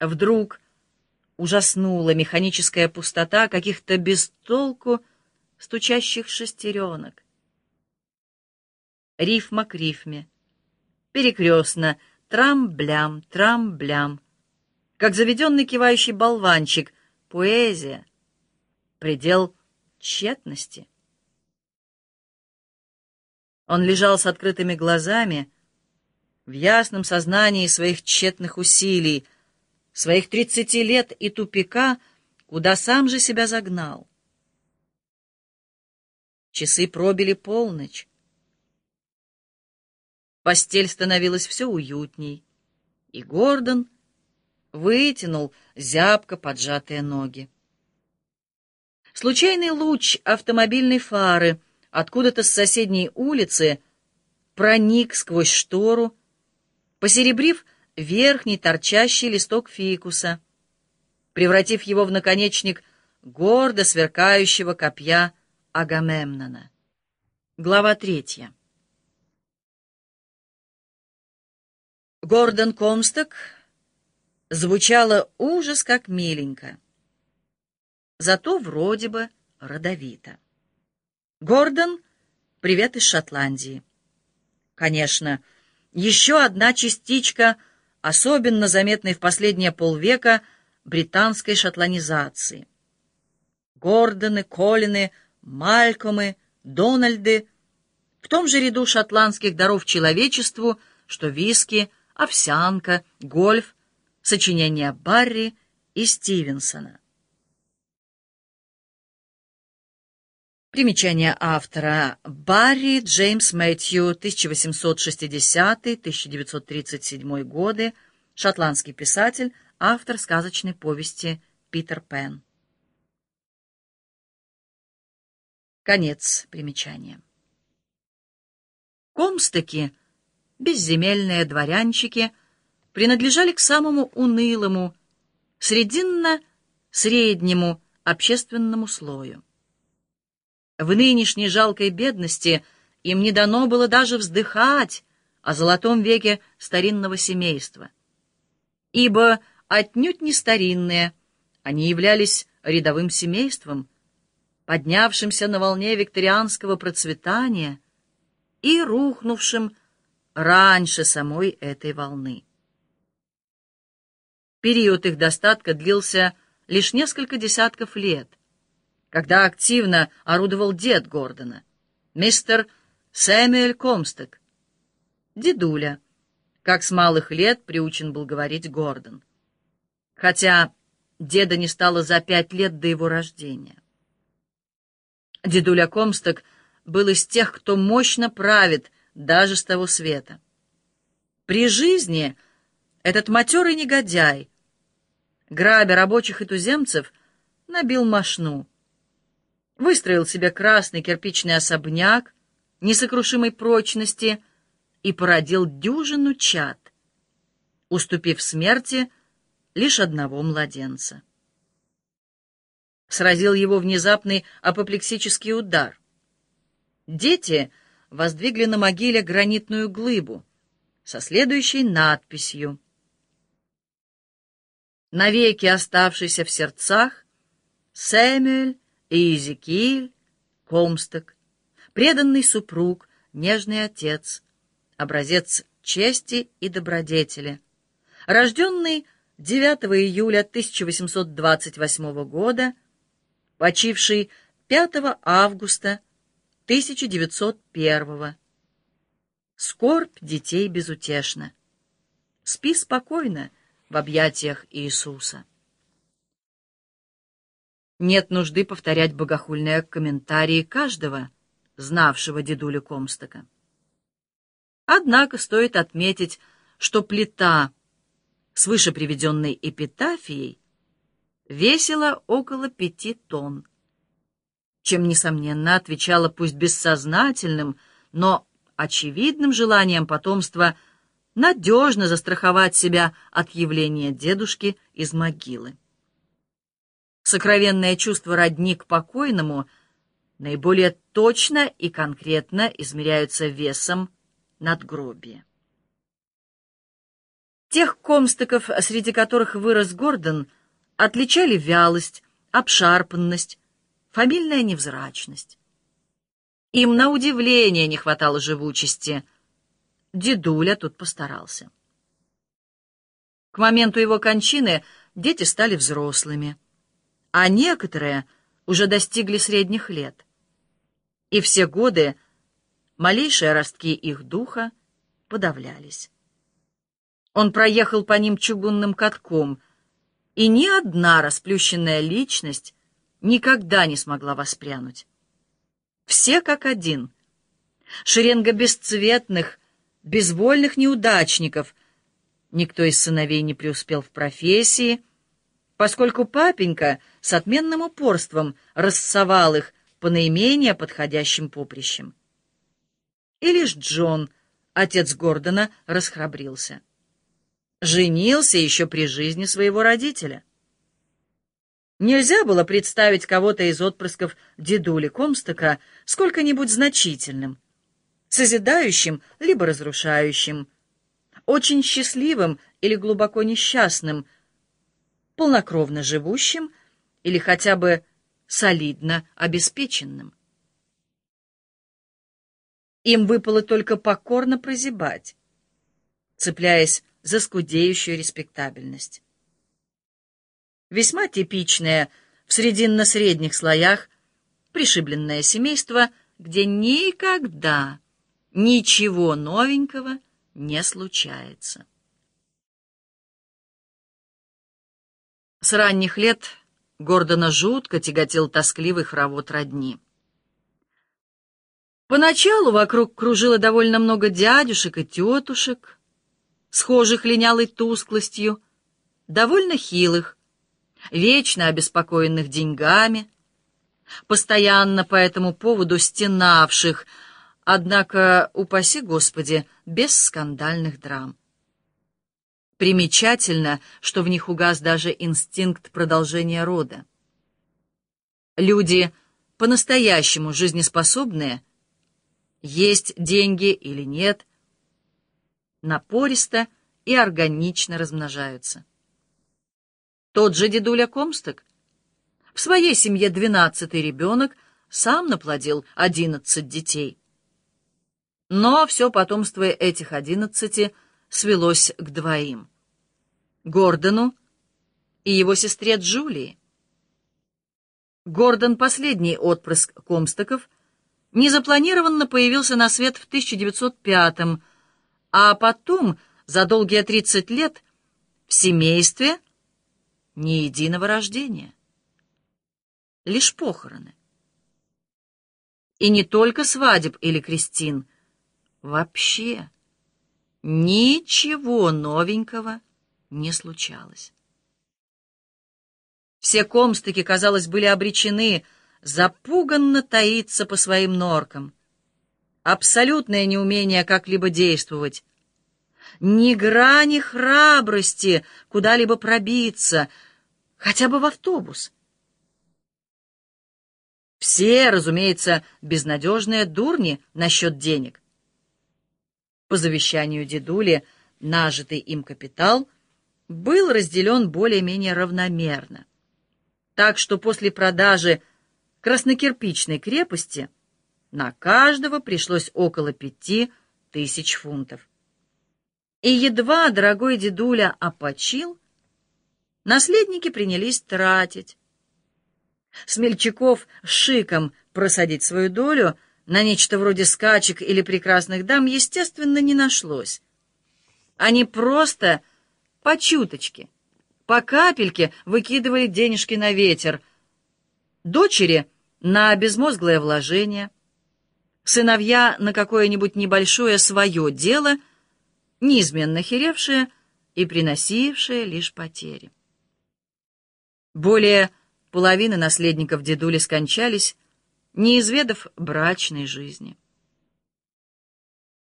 Вдруг ужаснула механическая пустота каких-то бестолку стучащих шестеренок. Рифма к рифме, перекрестно, трам-блям, трам-блям, как заведенный кивающий болванчик, поэзия, предел тщетности. Он лежал с открытыми глазами, в ясном сознании своих тщетных усилий, своих тридцати лет и тупика, куда сам же себя загнал. Часы пробили полночь. Постель становилась все уютней, и Гордон вытянул зябко поджатые ноги. Случайный луч автомобильной фары откуда-то с соседней улицы проник сквозь штору, посеребрив верхний торчащий листок фикуса, превратив его в наконечник гордо сверкающего копья Агамемнона. Глава третья. Гордон Комсток звучало ужас как миленько, зато вроде бы родовито. Гордон, привет из Шотландии. Конечно, еще одна частичка — особенно заметной в последние полвека британской шотландизации. Гордоны, Колины, Малькомы, Дональды в том же ряду шотландских даров человечеству, что виски, овсянка, гольф, сочинения Барри и Стивенсона. Примечание автора. Барри Джеймс Мэтью, 1860-1937 годы, шотландский писатель, автор сказочной повести «Питер Пен». Конец примечания. Комстаки, безземельные дворянчики, принадлежали к самому унылому, срединно-среднему общественному слою. В нынешней жалкой бедности им не дано было даже вздыхать о золотом веке старинного семейства. Ибо отнюдь не старинные, они являлись рядовым семейством, поднявшимся на волне викторианского процветания и рухнувшим раньше самой этой волны. Период их достатка длился лишь несколько десятков лет, когда активно орудовал дед Гордона, мистер Сэмюэль Комсток, дедуля, как с малых лет приучен был говорить Гордон. Хотя деда не стало за пять лет до его рождения. Дедуля Комсток был из тех, кто мощно правит даже с того света. При жизни этот матерый негодяй, грабя рабочих и туземцев, набил мошну, выстроил себе красный кирпичный особняк несокрушимой прочности и породил дюжину чад, уступив смерти лишь одного младенца. Сразил его внезапный апоплексический удар. Дети воздвигли на могиле гранитную глыбу со следующей надписью «Навеки оставшийся в сердцах Сэмюэль Иезекииль, Комсток, преданный супруг, нежный отец, образец чести и добродетели, рожденный 9 июля 1828 года, почивший 5 августа 1901 Скорбь детей безутешна. Спи спокойно в объятиях Иисуса. Нет нужды повторять богохульные комментарии каждого, знавшего дедулю Комстока. Однако стоит отметить, что плита с выше приведенной эпитафией весила около пяти тонн, чем, несомненно, отвечала пусть бессознательным, но очевидным желанием потомства надежно застраховать себя от явления дедушки из могилы сокровенное чувство родни к покойному наиболее точно и конкретно измеряются весом надгробия. Тех комстыков, среди которых вырос Гордон, отличали вялость, обшарпанность, фамильная невзрачность. Им на удивление не хватало живучести. Дедуля тут постарался. К моменту его кончины дети стали взрослыми, а некоторые уже достигли средних лет. И все годы малейшие ростки их духа подавлялись. Он проехал по ним чугунным катком, и ни одна расплющенная личность никогда не смогла воспрянуть. Все как один. Шеренга бесцветных, безвольных неудачников. Никто из сыновей не преуспел в профессии, поскольку папенька с отменным упорством рассовал их по наименее подходящим поприщам. И лишь Джон, отец Гордона, расхрабрился женился еще при жизни своего родителя. Нельзя было представить кого-то из отпрысков дедули Комстока сколько-нибудь значительным, созидающим либо разрушающим, очень счастливым или глубоко несчастным, полнокровно живущим или хотя бы солидно обеспеченным. Им выпало только покорно прозябать, цепляясь за скудеющую респектабельность. Весьма типичное в срединно-средних слоях пришибленное семейство, где никогда ничего новенького не случается. С ранних лет Гордона жутко тяготел тоскливый хоровод родни. Поначалу вокруг кружило довольно много дядюшек и тетушек, схожих линялой тусклостью, довольно хилых, вечно обеспокоенных деньгами, постоянно по этому поводу стенавших, однако, упаси Господи, без скандальных драм. Примечательно, что в них угас даже инстинкт продолжения рода. Люди по-настоящему жизнеспособные, есть деньги или нет, напористо и органично размножаются. Тот же дедуля Комсток, в своей семье двенадцатый ребенок, сам наплодил одиннадцать детей. Но все потомство этих одиннадцати свелось к двоим — Гордону и его сестре Джулии. Гордон, последний отпрыск Комстоков, незапланированно появился на свет в 1905 году, а потом, за долгие тридцать лет, в семействе ни единого рождения. Лишь похороны. И не только свадеб или крестин. Вообще ничего новенького не случалось. Все комстыки, казалось, были обречены запуганно таиться по своим норкам — абсолютное неумение как-либо действовать, ни грани храбрости куда-либо пробиться, хотя бы в автобус. Все, разумеется, безнадежные дурни насчет денег. По завещанию дедули, нажитый им капитал был разделен более-менее равномерно. Так что после продажи краснокирпичной крепости – на каждого пришлось около пяти тысяч фунтов. И едва дорогой дедуля опочил, наследники принялись тратить. Смельчаков шиком просадить свою долю на нечто вроде скачек или прекрасных дам, естественно, не нашлось. Они просто по чуточке, по капельке выкидывали денежки на ветер, дочери — на безмозглое вложение — сыновья на какое-нибудь небольшое свое дело, неизменно херевшие и приносившие лишь потери. Более половины наследников дедули скончались, не изведав брачной жизни.